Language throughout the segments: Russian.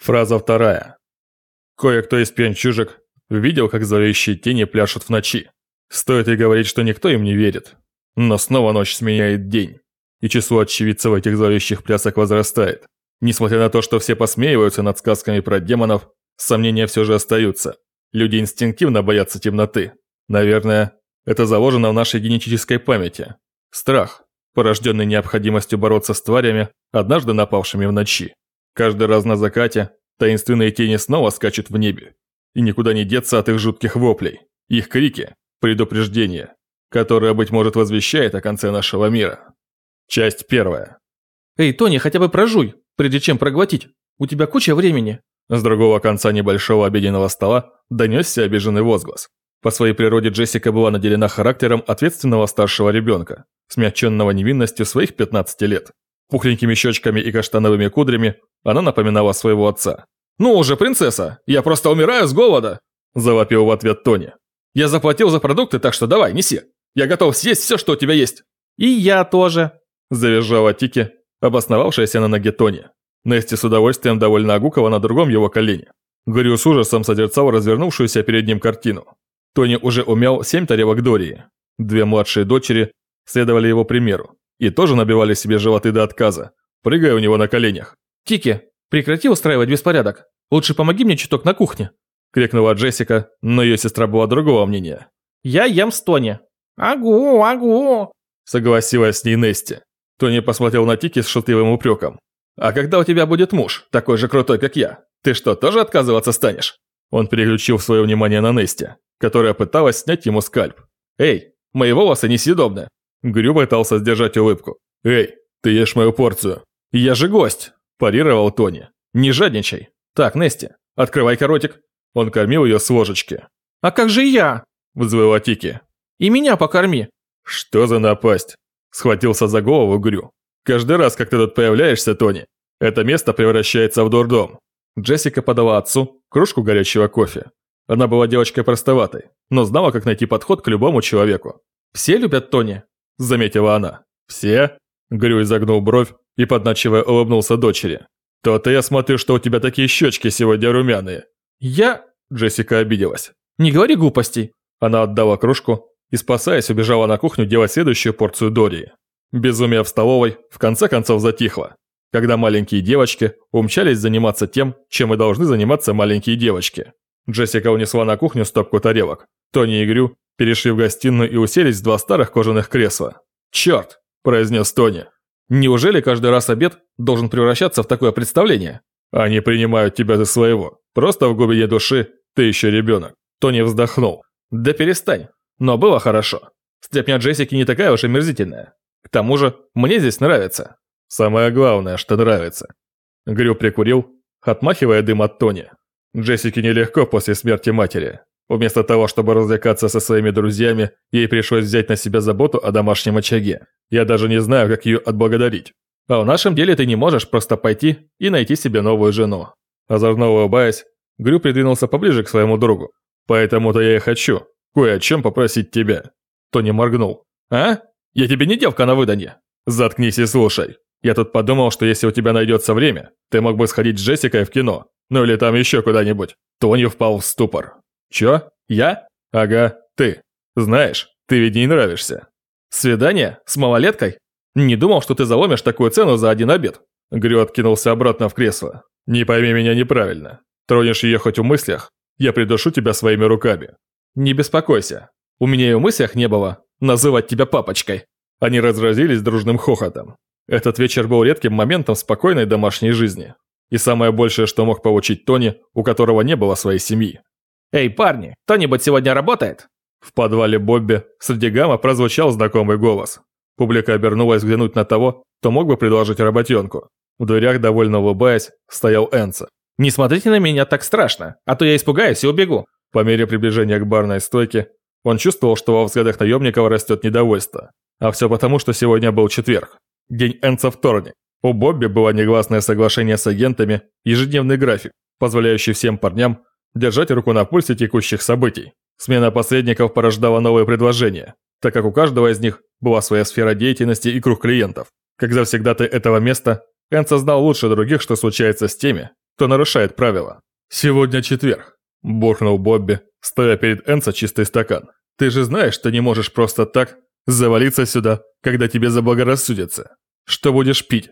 Фраза вторая. Кое-кто из пьянчужек видел, как зловещие тени пляшут в ночи. Стоит и говорить, что никто им не верит. Но снова ночь сменяет день, и число очевидцев этих зловещих плясок возрастает. Несмотря на то, что все посмеиваются над сказками про демонов, сомнения все же остаются. Люди инстинктивно боятся темноты. Наверное, это заложено в нашей генетической памяти. Страх, порожденный необходимостью бороться с тварями, однажды напавшими в ночи. Каждый раз на закате таинственные тени снова скачут в небе. И никуда не деться от их жутких воплей. Их крики – предупреждение, которое, быть может, возвещает о конце нашего мира. Часть первая. «Эй, Тони, хотя бы прожуй, прежде чем проглотить. У тебя куча времени». С другого конца небольшого обеденного стола донесся обиженный возглас. По своей природе Джессика была наделена характером ответственного старшего ребенка, смягченного невинностью своих 15 лет. Пухленькими щечками и каштановыми кудрями она напоминала своего отца. «Ну уже, принцесса, я просто умираю с голода!» Завопил в ответ Тони. «Я заплатил за продукты, так что давай, неси. Я готов съесть все, что у тебя есть». «И я тоже», Завизжала Тики, обосновавшаяся на ноге Тони. Нести с удовольствием довольно огукова на другом его колене. Горю с ужасом созерцал развернувшуюся перед ним картину. Тони уже умел семь тарелок Дории. Две младшие дочери следовали его примеру и тоже набивали себе животы до отказа, прыгая у него на коленях. «Тики, прекрати устраивать беспорядок. Лучше помоги мне чуток на кухне», – крикнула Джессика, но ее сестра была другого мнения. «Я ем с Тони». «Агу, агу», – согласилась с ней Нести. Тони посмотрел на Тики с шутливым упреком. «А когда у тебя будет муж, такой же крутой, как я, ты что, тоже отказываться станешь?» Он переключил свое внимание на Нести, которая пыталась снять ему скальп. «Эй, мои волосы несъедобны!» Грю пытался сдержать улыбку. «Эй, ты ешь мою порцию!» «Я же гость!» – парировал Тони. «Не жадничай!» «Так, Нести, открывай-ка ротик!» Он кормил ее с ложечки. «А как же я?» – взвыла Тики. «И меня покорми!» «Что за напасть?» – схватился за голову Грю. «Каждый раз, как ты тут появляешься, Тони, это место превращается в дурдом». Джессика подала отцу кружку горячего кофе. Она была девочкой простоватой, но знала, как найти подход к любому человеку. «Все любят Тони?» Заметила она. «Все?» Грю изогнул бровь и, подначивая, улыбнулся дочери. «То-то я смотрю, что у тебя такие щечки сегодня румяные». «Я...» Джессика обиделась. «Не говори глупостей». Она отдала кружку и, спасаясь, убежала на кухню делать следующую порцию Дории. Безумие в столовой в конце концов затихло, когда маленькие девочки умчались заниматься тем, чем и должны заниматься маленькие девочки. Джессика унесла на кухню стопку тарелок. Тони и Грю перешли в гостиную и уселись в два старых кожаных кресла. «Черт!» – произнес Тони. «Неужели каждый раз обед должен превращаться в такое представление?» «Они принимают тебя за своего. Просто в глубине души ты еще ребенок». Тони вздохнул. «Да перестань. Но было хорошо. Степня Джессики не такая уж омерзительная. К тому же, мне здесь нравится». «Самое главное, что нравится». Грю прикурил, отмахивая дым от Тони. Джессике нелегко после смерти матери. Вместо того, чтобы развлекаться со своими друзьями, ей пришлось взять на себя заботу о домашнем очаге. Я даже не знаю, как ее отблагодарить. А в нашем деле ты не можешь просто пойти и найти себе новую жену. Озорно улыбаясь, Грю придвинулся поближе к своему другу. Поэтому-то я и хочу кое о чем попросить тебя. Тони моргнул. А? Я тебе не девка на выданье. Заткнись и слушай. Я тут подумал, что если у тебя найдется время, ты мог бы сходить с Джессикой в кино. Ну или там еще куда-нибудь. Тони впал в ступор. «Чё? Я? Ага, ты. Знаешь, ты ведь ей нравишься». «Свидание? С малолеткой? Не думал, что ты заломишь такую цену за один обед». Грю откинулся обратно в кресло. «Не пойми меня неправильно. Тронешь ее хоть в мыслях, я придушу тебя своими руками». «Не беспокойся. У меня и в мыслях не было называть тебя папочкой». Они разразились дружным хохотом. Этот вечер был редким моментом спокойной домашней жизни. И самое большее, что мог получить Тони, у которого не было своей семьи. «Эй, парни, кто-нибудь сегодня работает?» В подвале Бобби среди гамма прозвучал знакомый голос. Публика обернулась взглянуть на того, кто мог бы предложить работенку. В дверях, довольно улыбаясь, стоял Энса. «Не смотрите на меня так страшно, а то я испугаюсь и убегу». По мере приближения к барной стойке, он чувствовал, что во взглядах наемников растет недовольство. А все потому, что сегодня был четверг. День Энса вторник. У Бобби было негласное соглашение с агентами, ежедневный график, позволяющий всем парням держать руку на пульсе текущих событий. Смена посредников порождала новые предложения, так как у каждого из них была своя сфера деятельности и круг клиентов. Как завсегдатый этого места, Энса знал лучше других, что случается с теми, кто нарушает правила. «Сегодня четверг», – буркнул Бобби, стоя перед Энса чистый стакан. «Ты же знаешь, что не можешь просто так завалиться сюда, когда тебе заблагорассудится. Что будешь пить?»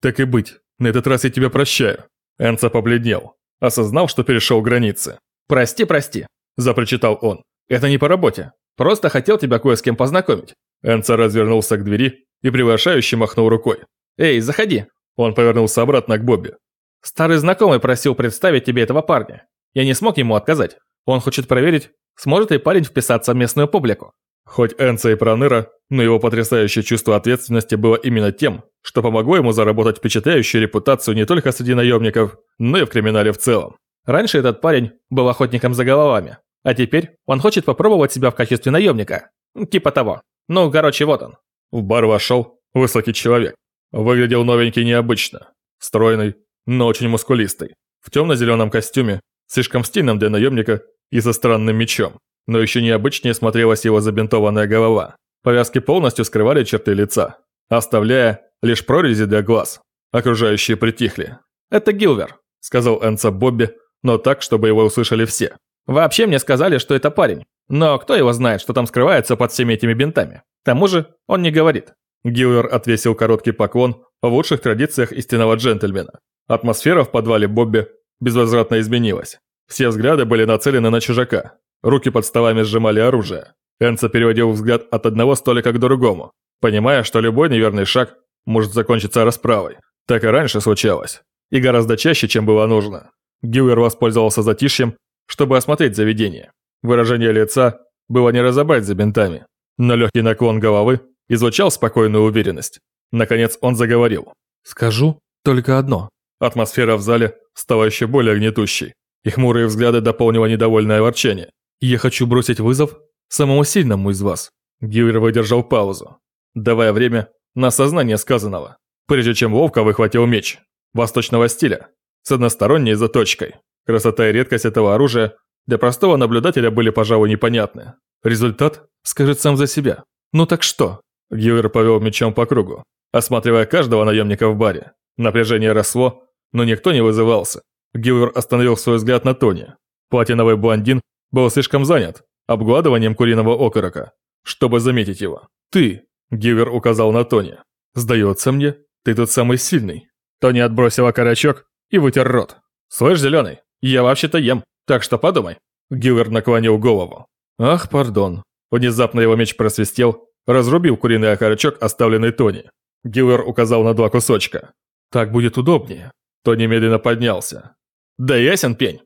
«Так и быть, на этот раз я тебя прощаю». Энса побледнел, осознал, что перешел границы. «Прости, прости», – запрочитал он. «Это не по работе. Просто хотел тебя кое с кем познакомить». Энса развернулся к двери и приглашающе махнул рукой. «Эй, заходи!» Он повернулся обратно к Бобби. «Старый знакомый просил представить тебе этого парня. Я не смог ему отказать. Он хочет проверить, сможет ли парень вписаться в местную публику». Хоть Энса и проныра, но его потрясающее чувство ответственности было именно тем, что помогло ему заработать впечатляющую репутацию не только среди наемников, но и в криминале в целом. Раньше этот парень был охотником за головами, а теперь он хочет попробовать себя в качестве наемника. Типа того. Ну, короче, вот он. В бар вошел высокий человек. Выглядел новенький необычно. Стройный, но очень мускулистый. В темно-зеленом костюме, слишком стильном для наемника и со странным мечом. Но еще необычнее смотрелась его забинтованная голова. Повязки полностью скрывали черты лица, оставляя лишь прорези для глаз. Окружающие притихли. «Это Гилвер», — сказал Энца Бобби, но так, чтобы его услышали все. «Вообще мне сказали, что это парень. Но кто его знает, что там скрывается под всеми этими бинтами? К тому же он не говорит. Гилвер отвесил короткий поклон в лучших традициях истинного джентльмена. Атмосфера в подвале Бобби безвозвратно изменилась. Все взгляды были нацелены на чужака. Руки под столами сжимали оружие. Энца переводил взгляд от одного столика к другому, понимая, что любой неверный шаг может закончиться расправой. Так и раньше случалось. И гораздо чаще, чем было нужно. Гилвер воспользовался затишьем, чтобы осмотреть заведение. Выражение лица было не разобрать за бинтами, но легкий наклон головы излучал спокойную уверенность. Наконец он заговорил. «Скажу только одно». Атмосфера в зале стала еще более гнетущей, и хмурые взгляды дополнило недовольное ворчание. «Я хочу бросить вызов самому сильному из вас». Гилвер выдержал паузу, давая время на осознание сказанного, прежде чем ловко выхватил меч, восточного стиля, с односторонней заточкой. Красота и редкость этого оружия для простого наблюдателя были, пожалуй, непонятны. Результат скажет сам за себя. Ну так что? Гиллер повел мечом по кругу, осматривая каждого наемника в баре. Напряжение росло, но никто не вызывался. Гиллер остановил свой взгляд на Тони. Платиновый блондин был слишком занят обгладыванием куриного окорока, чтобы заметить его. «Ты!» – Гиллер указал на Тони. «Сдается мне, ты тут самый сильный». Тони отбросил окорочок и вытер рот. «Слышь, зеленый, я вообще-то ем». Так что подумай». Гиллер наклонил голову. «Ах, пардон». Внезапно его меч просвистел, разрубил куриный окорочок, оставленный Тони. Гиллер указал на два кусочка. «Так будет удобнее». Тони медленно поднялся. «Да ясен пень».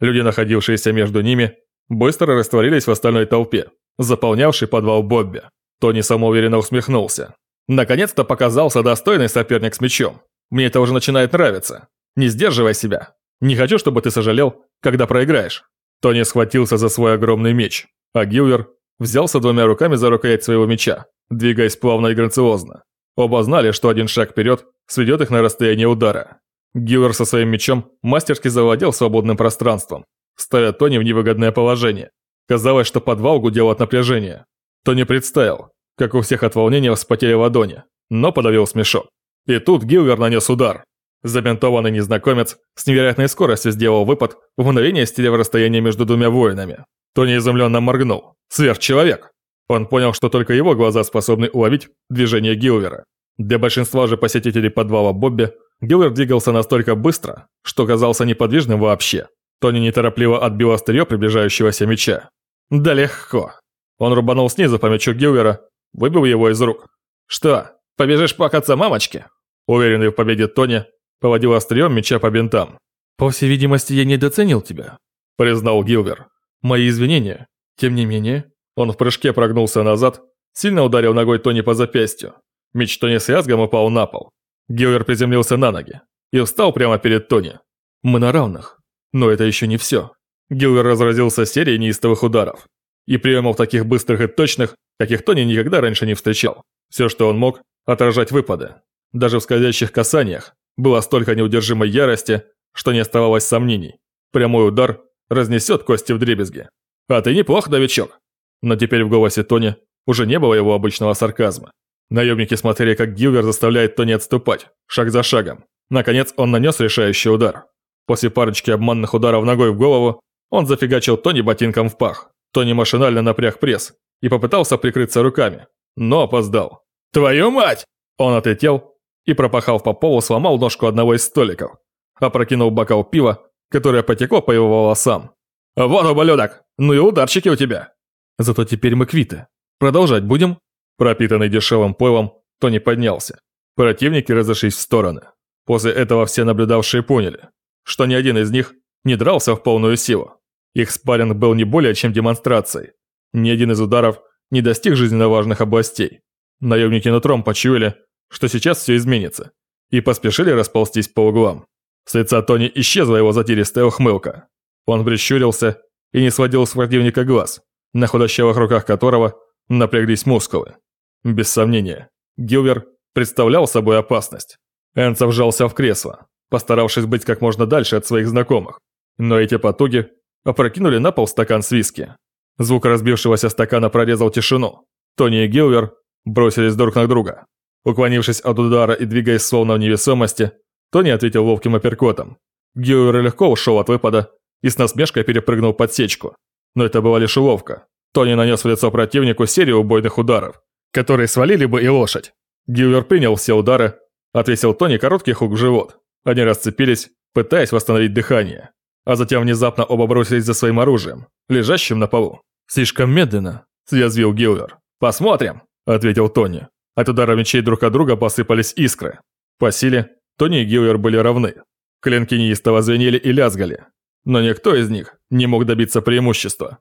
Люди, находившиеся между ними, быстро растворились в остальной толпе, заполнявшей подвал Бобби. Тони самоуверенно усмехнулся. «Наконец-то показался достойный соперник с мечом. Мне это уже начинает нравиться. Не сдерживай себя. Не хочу, чтобы ты сожалел, когда проиграешь». Тони схватился за свой огромный меч, а Гилвер взялся двумя руками за рукоять своего меча, двигаясь плавно и грациозно. Оба знали, что один шаг вперед сведет их на расстояние удара. Гилвер со своим мечом мастерски завладел свободным пространством, ставя Тони в невыгодное положение. Казалось, что подвал гудел от напряжения. Тони представил, как у всех от волнения вспотели ладони, но подавил смешок. И тут Гилвер нанес удар. Забинтованный незнакомец с невероятной скоростью сделал выпад, в мгновение стеля в расстояние между двумя воинами. Тони изумленно моргнул. Сверхчеловек! Он понял, что только его глаза способны уловить движение Гилвера. Для большинства же посетителей подвала Бобби Гилвер двигался настолько быстро, что казался неподвижным вообще. Тони неторопливо отбил острие приближающегося меча. Да легко. Он рубанул снизу по мечу Гилвера, выбил его из рук. «Что, побежишь плакаться мамочке?» Уверенный в победе Тони поводил острием меча по бинтам. «По всей видимости, я недооценил тебя», – признал Гилвер. «Мои извинения. Тем не менее...» Он в прыжке прогнулся назад, сильно ударил ногой Тони по запястью. Меч Тони с лязгом упал на пол. Гилвер приземлился на ноги и встал прямо перед Тони. «Мы на равных. Но это еще не все». Гилвер разразился серией неистовых ударов и приемов таких быстрых и точных, каких Тони никогда раньше не встречал. Все, что он мог, отражать выпады. Даже в скользящих касаниях было столько неудержимой ярости, что не оставалось сомнений. Прямой удар разнесет кости в дребезги. «А ты неплох, новичок!» Но теперь в голосе Тони уже не было его обычного сарказма. Наемники смотрели, как Гилвер заставляет Тони отступать, шаг за шагом. Наконец он нанес решающий удар. После парочки обманных ударов ногой в голову, он зафигачил Тони ботинком в пах. Тони машинально напряг пресс и попытался прикрыться руками, но опоздал. «Твою мать!» Он отлетел и, пропахав по полу, сломал ножку одного из столиков, опрокинул бокал пива, которое потекло по его волосам. «Вот ублюдок! Ну и ударчики у тебя!» «Зато теперь мы квиты. Продолжать будем?» Пропитанный дешевым пойлом, Тони поднялся. Противники разошлись в стороны. После этого все наблюдавшие поняли, что ни один из них не дрался в полную силу. Их спарринг был не более чем демонстрацией. Ни один из ударов не достиг жизненно важных областей. Наемники нутром почуяли, что сейчас все изменится, и поспешили расползтись по углам. С лица Тони исчезла его затиристая ухмылка. Он прищурился и не сводил с противника глаз, на худощавых руках которого напряглись мускулы. Без сомнения, Гилвер представлял собой опасность. Энца вжался в кресло, постаравшись быть как можно дальше от своих знакомых. Но эти потуги опрокинули на пол стакан с виски. Звук разбившегося стакана прорезал тишину. Тони и Гилвер бросились друг на друга. Уклонившись от удара и двигаясь словно в невесомости, Тони ответил ловким апперкотом. Гилвер легко ушел от выпада и с насмешкой перепрыгнул под сечку. Но это была лишь уловка. Тони нанес в лицо противнику серию убойных ударов, которые свалили бы и лошадь. Гилвер принял все удары, отвесил Тони короткий хук в живот. Они расцепились, пытаясь восстановить дыхание. А затем внезапно оба бросились за своим оружием, лежащим на полу. «Слишком медленно», – съязвил Гилвер. «Посмотрим», – ответил Тони. От удара мечей друг от друга посыпались искры. По силе Тони и Гилвер были равны. Клинки неистово звенели и лязгали. Но никто из них не мог добиться преимущества.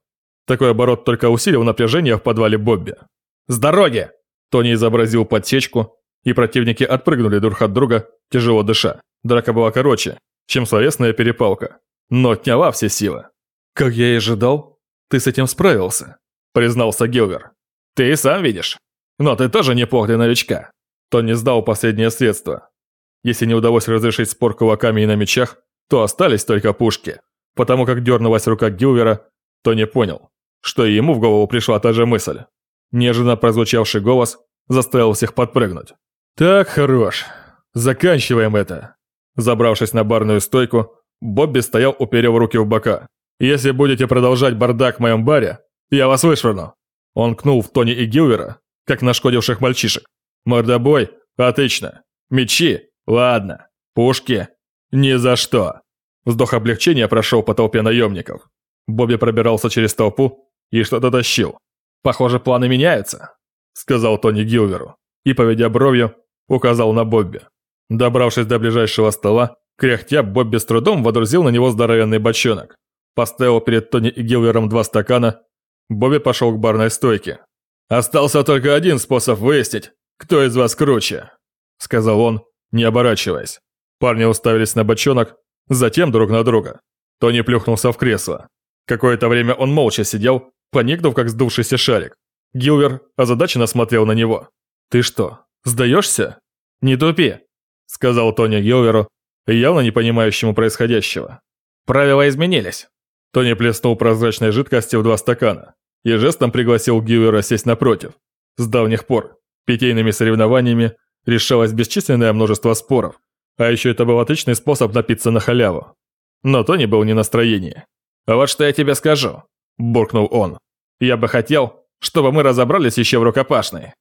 Такой оборот только усилил напряжение в подвале Бобби. «С дороги!» Тони изобразил подсечку, и противники отпрыгнули друг от друга, тяжело дыша. Драка была короче, чем словесная перепалка, но отняла все силы. «Как я и ожидал, ты с этим справился», – признался Гилвер. «Ты и сам видишь. Но ты тоже неплох для новичка». Тони сдал последнее средство. Если не удалось разрешить спор кулаками и на мечах, то остались только пушки. Потому как дернулась рука Гилвера, Тони понял, что и ему в голову пришла та же мысль. Неожиданно прозвучавший голос заставил всех подпрыгнуть. «Так, хорош. Заканчиваем это». Забравшись на барную стойку, Бобби стоял, уперев руки в бока. «Если будете продолжать бардак в моем баре, я вас вышвырну». Он кнул в Тони и Гилвера, как нашкодивших мальчишек. «Мордобой? Отлично. Мечи? Ладно. Пушки? Ни за что». Вздох облегчения прошел по толпе наемников. Бобби пробирался через толпу и что-то тащил. «Похоже, планы меняются», — сказал Тони Гилверу и, поведя бровью, указал на Бобби. Добравшись до ближайшего стола, кряхтя, Бобби с трудом водрузил на него здоровенный бочонок. Поставил перед Тони и Гилвером два стакана. Бобби пошел к барной стойке. «Остался только один способ выяснить, кто из вас круче», — сказал он, не оборачиваясь. Парни уставились на бочонок, затем друг на друга. Тони плюхнулся в кресло. Какое-то время он молча сидел, поникнув как сдувшийся шарик. Гилвер озадаченно смотрел на него. «Ты что, сдаешься?» «Не тупи», — сказал Тони Гилверу, явно не понимающему происходящего. «Правила изменились». Тони плеснул прозрачной жидкости в два стакана и жестом пригласил Гилвера сесть напротив. С давних пор питейными соревнованиями решалось бесчисленное множество споров, а еще это был отличный способ напиться на халяву. Но Тони был не в настроении. «А вот что я тебе скажу», – буркнул он. «Я бы хотел, чтобы мы разобрались еще в рукопашной».